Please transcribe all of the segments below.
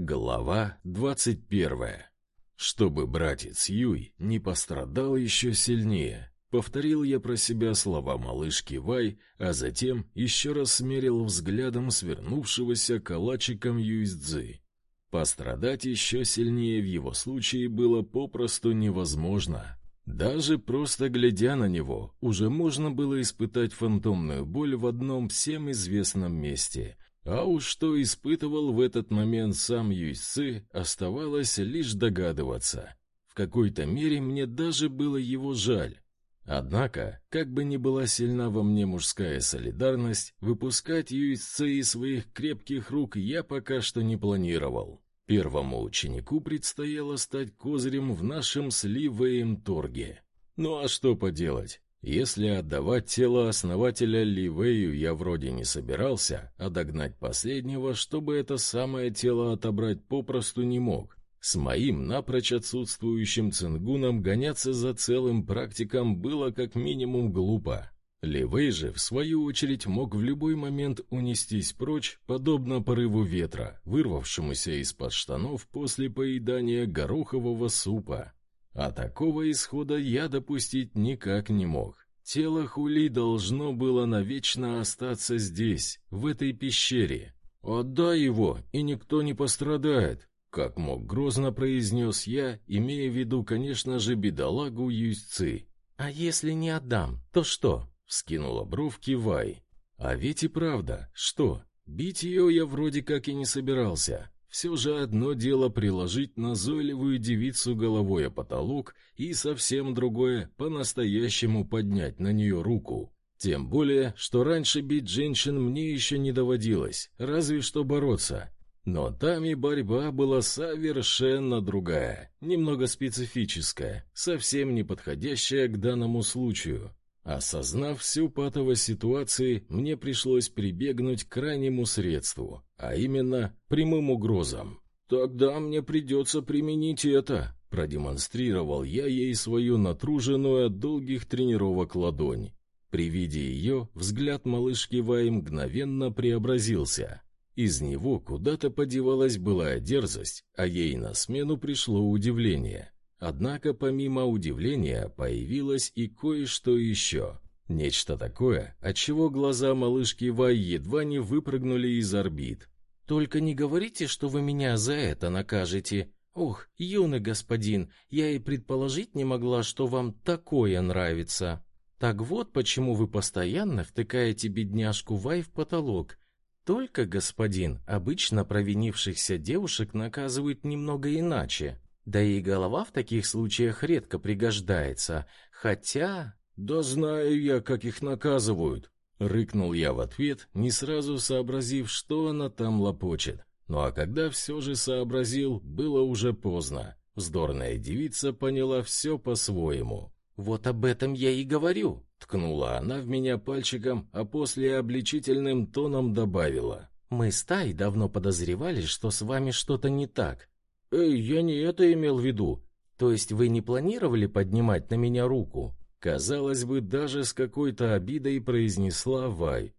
Глава двадцать первая. Чтобы братец Юй не пострадал еще сильнее, повторил я про себя слова малышки Вай, а затем еще раз смерил взглядом свернувшегося калачиком Юйцзы. Пострадать еще сильнее в его случае было попросту невозможно. Даже просто глядя на него, уже можно было испытать фантомную боль в одном всем известном месте. А уж что испытывал в этот момент сам Юйцы, оставалось лишь догадываться. В какой-то мере мне даже было его жаль. Однако, как бы ни была сильна во мне мужская солидарность, выпускать Юйцы из своих крепких рук я пока что не планировал. Первому ученику предстояло стать козырем в нашем сливаем торге. Ну а что поделать? Если отдавать тело основателя Ливею я вроде не собирался, а догнать последнего, чтобы это самое тело отобрать попросту не мог. С моим напрочь отсутствующим цингуном гоняться за целым практиком было как минимум глупо. Левей же, в свою очередь, мог в любой момент унестись прочь, подобно порыву ветра, вырвавшемуся из-под штанов после поедания горохового супа. А такого исхода я допустить никак не мог. Тело Хули должно было навечно остаться здесь, в этой пещере. «Отдай его, и никто не пострадает», — как мог грозно произнес я, имея в виду, конечно же, бедолагу Юйццы. «А если не отдам, то что?» Вскинула бровки Вай. А ведь и правда, что? Бить ее я вроде как и не собирался. Все же одно дело приложить назойливую девицу головой о потолок, и совсем другое — по-настоящему поднять на нее руку. Тем более, что раньше бить женщин мне еще не доводилось, разве что бороться. Но там и борьба была совершенно другая, немного специфическая, совсем не подходящая к данному случаю. Осознав всю патовость ситуации, мне пришлось прибегнуть к крайнему средству, а именно прямым угрозам. «Тогда мне придется применить это», — продемонстрировал я ей свою натруженную от долгих тренировок ладонь. При виде ее взгляд малышки Вай мгновенно преобразился. Из него куда-то подевалась былая дерзость, а ей на смену пришло удивление — Однако помимо удивления появилось и кое-что еще. Нечто такое, от чего глаза малышки Вай едва не выпрыгнули из орбит. «Только не говорите, что вы меня за это накажете. Ох, юный господин, я и предположить не могла, что вам такое нравится. Так вот почему вы постоянно втыкаете бедняжку Вай в потолок. Только, господин, обычно провинившихся девушек наказывают немного иначе. Да и голова в таких случаях редко пригождается, хотя... «Да знаю я, как их наказывают!» — рыкнул я в ответ, не сразу сообразив, что она там лопочет. Ну а когда все же сообразил, было уже поздно. Вздорная девица поняла все по-своему. «Вот об этом я и говорю!» — ткнула она в меня пальчиком, а после обличительным тоном добавила. «Мы с Тай давно подозревали, что с вами что-то не так. «Эй, я не это имел в виду. То есть вы не планировали поднимать на меня руку?» Казалось бы, даже с какой-то обидой произнесла Вай.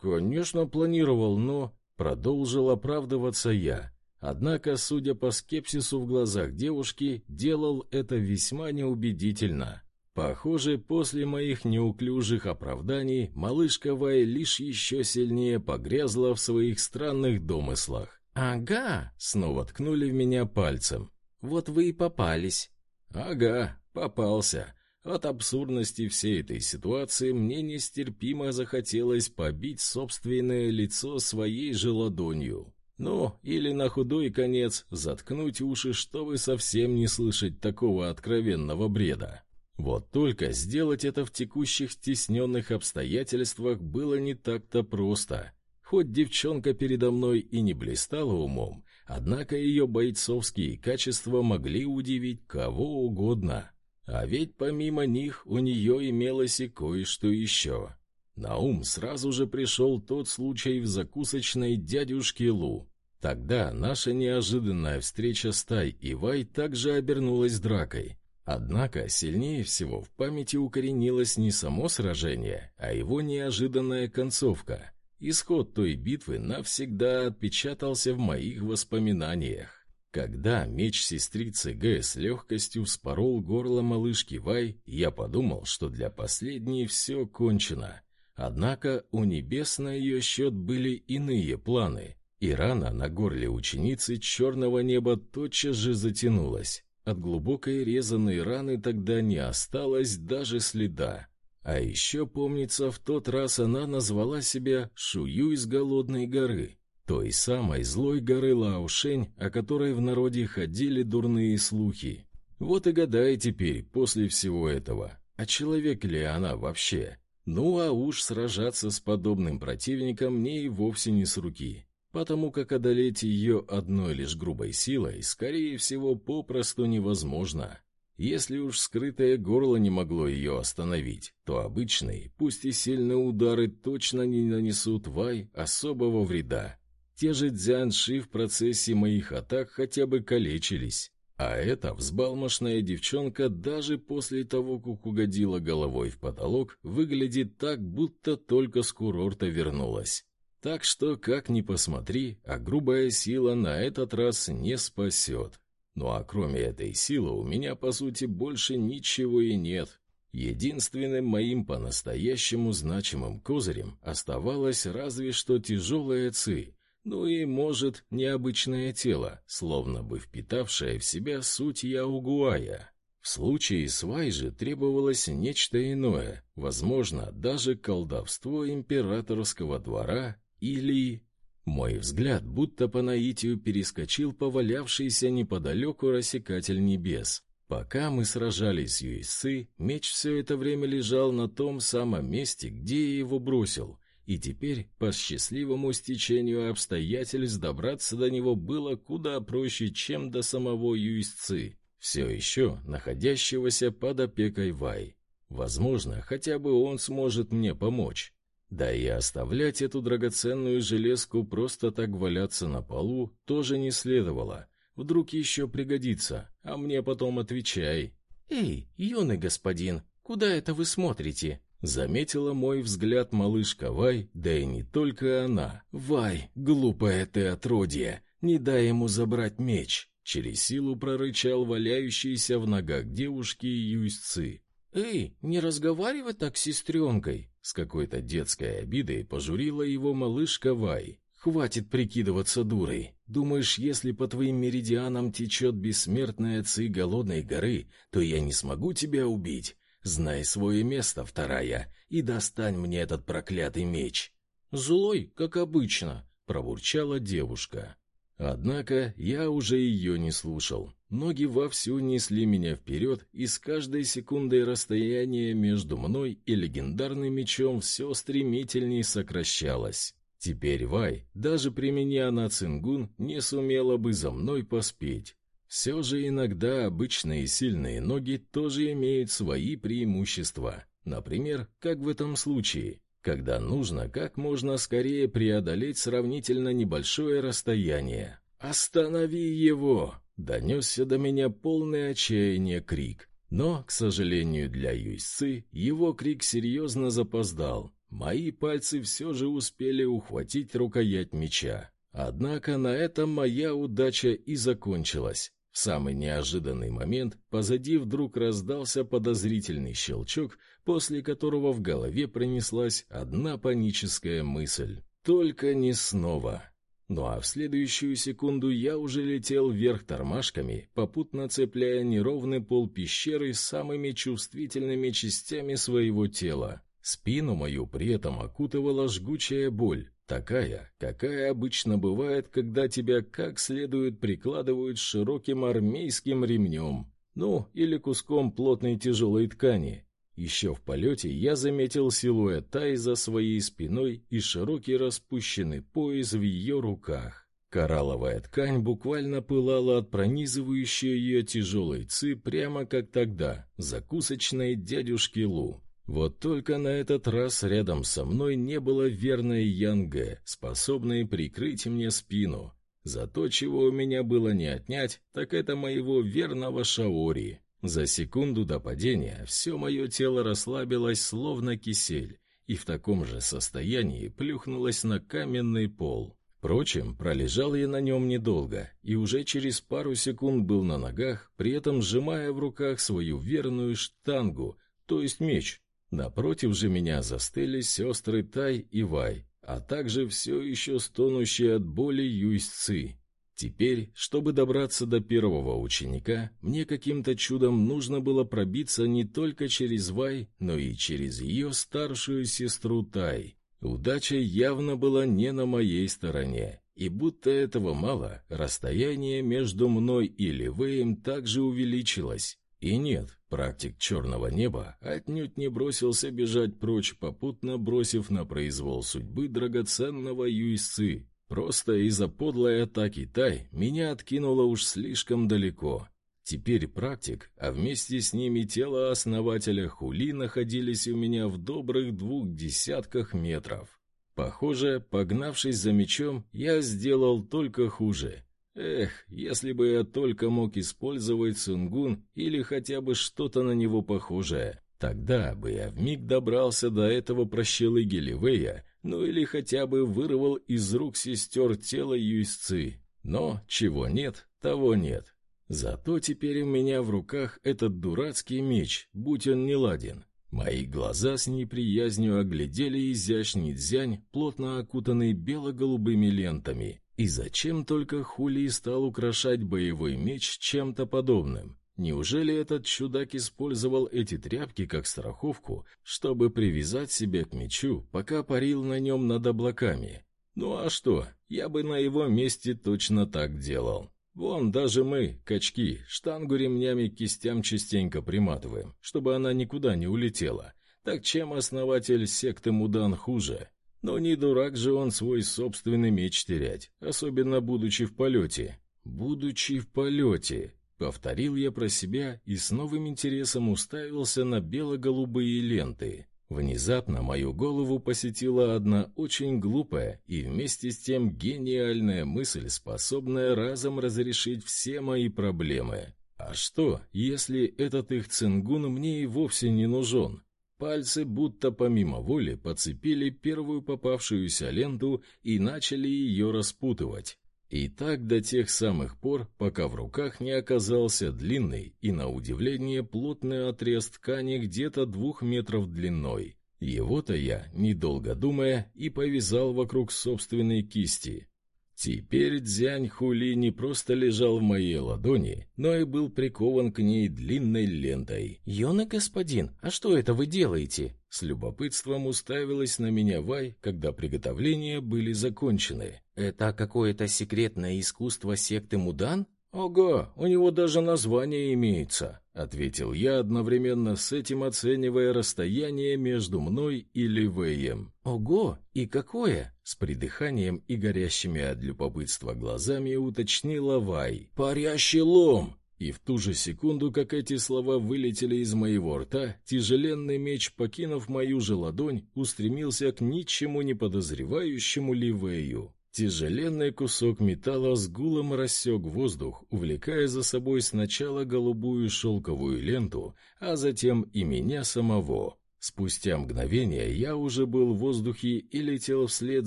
«Конечно, планировал, но...» Продолжил оправдываться я. Однако, судя по скепсису в глазах девушки, делал это весьма неубедительно. Похоже, после моих неуклюжих оправданий малышка Вай лишь еще сильнее погрязла в своих странных домыслах. «Ага!» — снова ткнули в меня пальцем. «Вот вы и попались». «Ага, попался». От абсурдности всей этой ситуации мне нестерпимо захотелось побить собственное лицо своей же ладонью. Ну, или на худой конец заткнуть уши, чтобы совсем не слышать такого откровенного бреда. Вот только сделать это в текущих стесненных обстоятельствах было не так-то просто. Хоть девчонка передо мной и не блистала умом, однако ее бойцовские качества могли удивить кого угодно. А ведь помимо них у нее имелось и кое-что еще. На ум сразу же пришел тот случай в закусочной дядюшки Лу. Тогда наша неожиданная встреча с Тай и Вай также обернулась дракой. Однако сильнее всего в памяти укоренилось не само сражение, а его неожиданная концовка. Исход той битвы навсегда отпечатался в моих воспоминаниях. Когда меч сестрицы Г с легкостью вспорол горло малышки Вай, я подумал, что для последней все кончено. Однако у небес на ее счет были иные планы, и рана на горле ученицы черного неба тотчас же затянулась. От глубокой резаной раны тогда не осталось даже следа. А еще, помнится, в тот раз она назвала себя Шую из Голодной горы, той самой злой горы Лаушень, о которой в народе ходили дурные слухи. Вот и гадай теперь, после всего этого, а человек ли она вообще? Ну а уж сражаться с подобным противником мне и вовсе не с руки потому как одолеть ее одной лишь грубой силой, скорее всего, попросту невозможно. Если уж скрытое горло не могло ее остановить, то обычные, пусть и сильные удары точно не нанесут Вай особого вреда. Те же дзянши в процессе моих атак хотя бы калечились. А эта взбалмошная девчонка даже после того, как угодила головой в потолок, выглядит так, будто только с курорта вернулась. Так что, как ни посмотри, а грубая сила на этот раз не спасет. Ну а кроме этой силы у меня, по сути, больше ничего и нет. Единственным моим по-настоящему значимым козырем оставалось разве что тяжелая ци, ну и, может, необычное тело, словно бы впитавшее в себя суть Яугуая. В случае с Вай же требовалось нечто иное, возможно, даже колдовство императорского двора или... Мой взгляд будто по наитию перескочил по валявшейся неподалеку рассекатель небес. Пока мы сражались с Юйсы, меч все это время лежал на том самом месте, где я его бросил, и теперь, по счастливому стечению обстоятельств, добраться до него было куда проще, чем до самого Юйсцы, все еще находящегося под опекой Вай. Возможно, хотя бы он сможет мне помочь. Да и оставлять эту драгоценную железку просто так валяться на полу тоже не следовало. Вдруг еще пригодится, а мне потом отвечай. «Эй, юный господин, куда это вы смотрите?» Заметила мой взгляд малышка Вай, да и не только она. «Вай, глупая ты отродье, не дай ему забрать меч!» Через силу прорычал валяющийся в ногах девушки Юйсцы. «Эй, не разговаривай так с сестренкой!» С какой-то детской обидой пожурила его малышка Вай. «Хватит прикидываться дурой. Думаешь, если по твоим меридианам течет бессмертная ци голодной горы, то я не смогу тебя убить? Знай свое место, вторая, и достань мне этот проклятый меч». «Злой, как обычно», — пробурчала девушка. Однако я уже ее не слушал. Ноги вовсю несли меня вперед, и с каждой секундой расстояние между мной и легендарным мечом все стремительнее сокращалось. Теперь Вай, даже применяя на цингун, не сумела бы за мной поспеть. Все же иногда обычные сильные ноги тоже имеют свои преимущества. Например, как в этом случае когда нужно как можно скорее преодолеть сравнительно небольшое расстояние. «Останови его!» — донесся до меня полный отчаяния крик. Но, к сожалению для Юйсы, его крик серьезно запоздал. Мои пальцы все же успели ухватить рукоять меча. Однако на этом моя удача и закончилась. В самый неожиданный момент позади вдруг раздался подозрительный щелчок, после которого в голове пронеслась одна паническая мысль. «Только не снова!» Ну а в следующую секунду я уже летел вверх тормашками, попутно цепляя неровный пол пещеры самыми чувствительными частями своего тела. Спину мою при этом окутывала жгучая боль, Такая, какая обычно бывает, когда тебя как следует прикладывают широким армейским ремнем, ну, или куском плотной тяжелой ткани. Еще в полете я заметил силуэт Тай за своей спиной и широкий распущенный пояс в ее руках. Коралловая ткань буквально пылала от пронизывающей ее тяжелой ци прямо как тогда, закусочной дядюшки Лу. Вот только на этот раз рядом со мной не было верной Янге, способной прикрыть мне спину. Зато чего у меня было не отнять, так это моего верного Шаори. За секунду до падения все мое тело расслабилось, словно кисель, и в таком же состоянии плюхнулась на каменный пол. Впрочем, пролежал я на нем недолго, и уже через пару секунд был на ногах, при этом сжимая в руках свою верную штангу, то есть меч. Напротив же меня застыли сестры Тай и Вай, а также все еще стонущие от боли Юйсцы. Теперь, чтобы добраться до первого ученика, мне каким-то чудом нужно было пробиться не только через Вай, но и через ее старшую сестру Тай. Удача явно была не на моей стороне, и будто этого мало, расстояние между мной и Ливеем также увеличилось. И нет, практик черного неба отнюдь не бросился бежать прочь, попутно бросив на произвол судьбы драгоценного Юйсы. Просто из-за подлой атаки Тай меня откинуло уж слишком далеко. Теперь практик, а вместе с ними тело основателя Хули находились у меня в добрых двух десятках метров. Похоже, погнавшись за мечом, я сделал только хуже. Эх, если бы я только мог использовать сунгун или хотя бы что-то на него похожее, тогда бы я вмиг добрался до этого прощелыги Ливея, ну или хотя бы вырвал из рук сестер тело Юйсцы. Но чего нет, того нет. Зато теперь у меня в руках этот дурацкий меч, будь он не ладен. Мои глаза с неприязнью оглядели изящный дзянь, плотно окутанный бело-голубыми лентами, и зачем только Хули стал украшать боевой меч чем-то подобным? Неужели этот чудак использовал эти тряпки как страховку, чтобы привязать себя к мечу, пока парил на нем над облаками? Ну а что, я бы на его месте точно так делал. Вон даже мы, качки, штангу ремнями к кистям частенько приматываем, чтобы она никуда не улетела. Так чем основатель секты Мудан хуже? Но не дурак же он свой собственный меч терять, особенно будучи в полете. Будучи в полете, повторил я про себя и с новым интересом уставился на бело-голубые ленты. Внезапно мою голову посетила одна очень глупая и вместе с тем гениальная мысль, способная разом разрешить все мои проблемы. А что, если этот их цингун мне и вовсе не нужен? Пальцы будто помимо воли подцепили первую попавшуюся ленту и начали ее распутывать. И так до тех самых пор, пока в руках не оказался длинный и, на удивление, плотный отрез ткани где-то двух метров длиной. Его-то я, недолго думая, и повязал вокруг собственной кисти. Теперь Дзянь Хули не просто лежал в моей ладони, но и был прикован к ней длинной лентой. «Юный господин, а что это вы делаете?» С любопытством уставилась на меня Вай, когда приготовления были закончены. «Это какое-то секретное искусство секты Мудан?» «Ого, у него даже название имеется», — ответил я, одновременно с этим оценивая расстояние между мной и Ливеем. «Ого, и какое?» — с придыханием и горящими от любопытства глазами уточнила Вай. «Парящий лом!» И в ту же секунду, как эти слова вылетели из моего рта, тяжеленный меч, покинув мою же ладонь, устремился к ничему не подозревающему Ливею. Тяжеленный кусок металла с гулом рассек воздух, увлекая за собой сначала голубую шелковую ленту, а затем и меня самого. Спустя мгновение я уже был в воздухе и летел вслед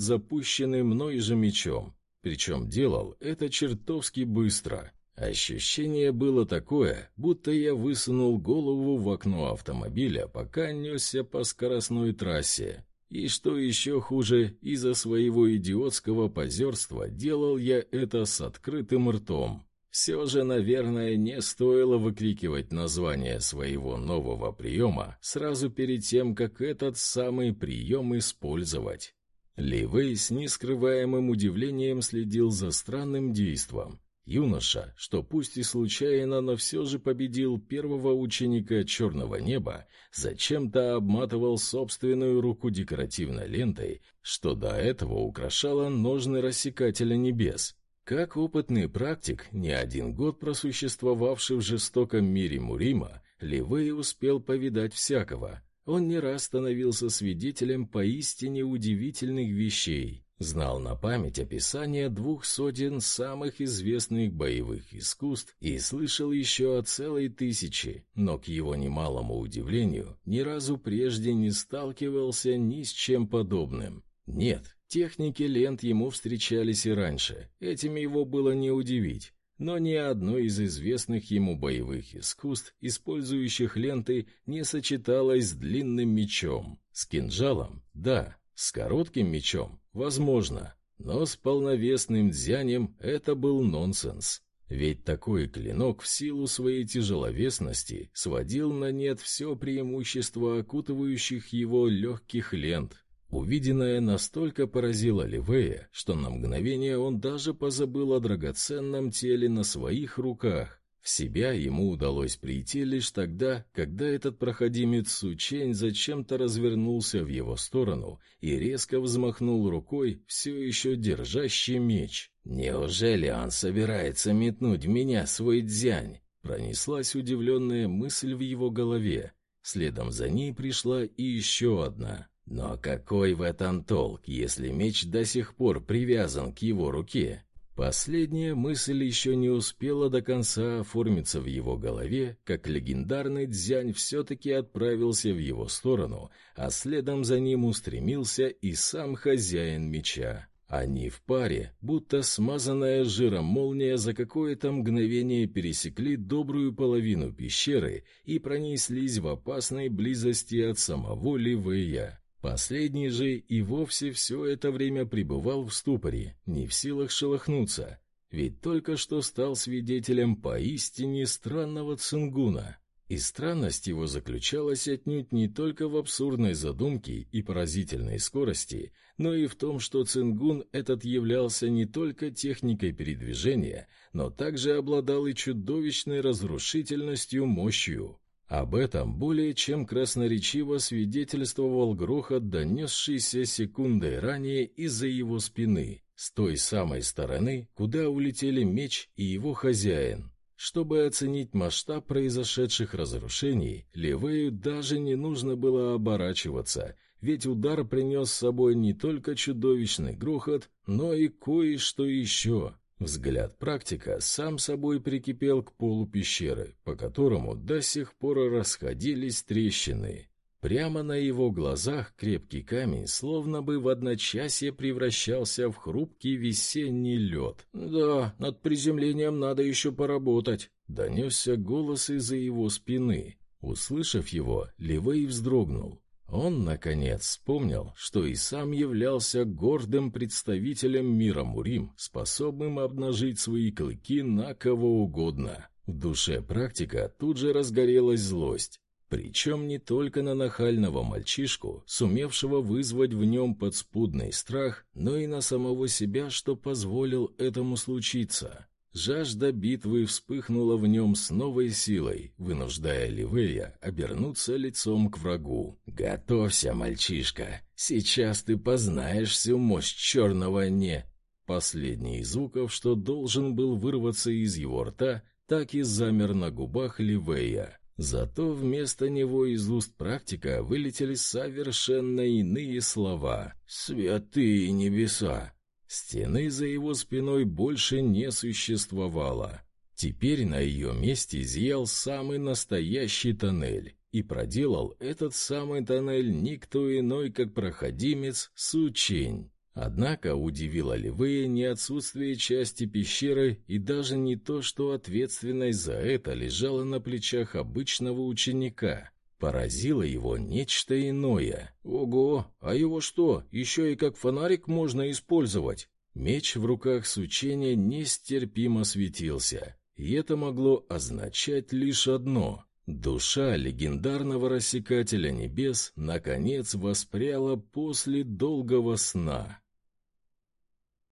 запущенным мной же мечом. Причем делал это чертовски быстро. Ощущение было такое, будто я высунул голову в окно автомобиля, пока несся по скоростной трассе. И что еще хуже, из-за своего идиотского позерства делал я это с открытым ртом. Все же, наверное, не стоило выкрикивать название своего нового приема сразу перед тем, как этот самый прием использовать. Ливей с нескрываемым удивлением следил за странным действом. Юноша, что пусть и случайно, но все же победил первого ученика черного неба, зачем-то обматывал собственную руку декоративной лентой, что до этого украшало ножны рассекателя небес. Как опытный практик, не один год просуществовавший в жестоком мире Мурима, Ливей успел повидать всякого. Он не раз становился свидетелем поистине удивительных вещей, Знал на память описание двух сотен самых известных боевых искусств и слышал еще о целой тысяче, но, к его немалому удивлению, ни разу прежде не сталкивался ни с чем подобным. Нет, техники лент ему встречались и раньше, этим его было не удивить. Но ни одно из известных ему боевых искусств, использующих ленты, не сочеталось с длинным мечом. С кинжалом – да, с коротким мечом – возможно, но с полновесным дзянем это был нонсенс. Ведь такой клинок в силу своей тяжеловесности сводил на нет все преимущество окутывающих его легких лент, Увиденное настолько поразило Ливея, что на мгновение он даже позабыл о драгоценном теле на своих руках. Себя ему удалось прийти лишь тогда, когда этот проходимец Сучень зачем-то развернулся в его сторону и резко взмахнул рукой, все еще держащий меч. «Неужели он собирается метнуть в меня свой дзянь?» Пронеслась удивленная мысль в его голове. Следом за ней пришла и еще одна. Но какой в этом толк, если меч до сих пор привязан к его руке? Последняя мысль еще не успела до конца оформиться в его голове, как легендарный Дзянь все-таки отправился в его сторону, а следом за ним устремился и сам хозяин меча. Они в паре, будто смазанная жиром молния, за какое-то мгновение пересекли добрую половину пещеры и пронеслись в опасной близости от самого Ливея. Последний же и вовсе все это время пребывал в ступоре, не в силах шелохнуться, ведь только что стал свидетелем поистине странного цингуна. И странность его заключалась отнюдь не только в абсурдной задумке и поразительной скорости, но и в том, что цингун этот являлся не только техникой передвижения, но также обладал и чудовищной разрушительностью мощью. Об этом более чем красноречиво свидетельствовал грохот, донесшийся секундой ранее из-за его спины, с той самой стороны, куда улетели меч и его хозяин. Чтобы оценить масштаб произошедших разрушений, Левею даже не нужно было оборачиваться, ведь удар принес с собой не только чудовищный грохот, но и кое-что еще. Взгляд практика сам собой прикипел к полу пещеры, по которому до сих пор расходились трещины. Прямо на его глазах крепкий камень словно бы в одночасье превращался в хрупкий весенний лед. «Да, над приземлением надо еще поработать», — донесся голос из-за его спины. Услышав его, Ливей вздрогнул. Он, наконец, вспомнил, что и сам являлся гордым представителем мира Мурим, способным обнажить свои клыки на кого угодно. В душе практика тут же разгорелась злость. Причем не только на нахального мальчишку, сумевшего вызвать в нем подспудный страх, но и на самого себя, что позволил этому случиться. Жажда битвы вспыхнула в нем с новой силой, вынуждая Ливея обернуться лицом к врагу. «Готовься, мальчишка, сейчас ты познаешь всю мощь черного не...» Последний из звуков, что должен был вырваться из его рта, так и замер на губах Ливея. Зато вместо него из уст практика вылетели совершенно иные слова. «Святые небеса! Стены за его спиной больше не существовало. Теперь на ее месте зиял самый настоящий тоннель, и проделал этот самый тоннель никто иной, как проходимец Сучень. Однако удивило Ливея не отсутствие части пещеры и даже не то, что ответственность за это лежала на плечах обычного ученика. Поразило его нечто иное. Ого, а его что, еще и как фонарик можно использовать? Меч в руках сучения нестерпимо светился, и это могло означать лишь одно. Душа легендарного рассекателя небес наконец воспряла после долгого сна.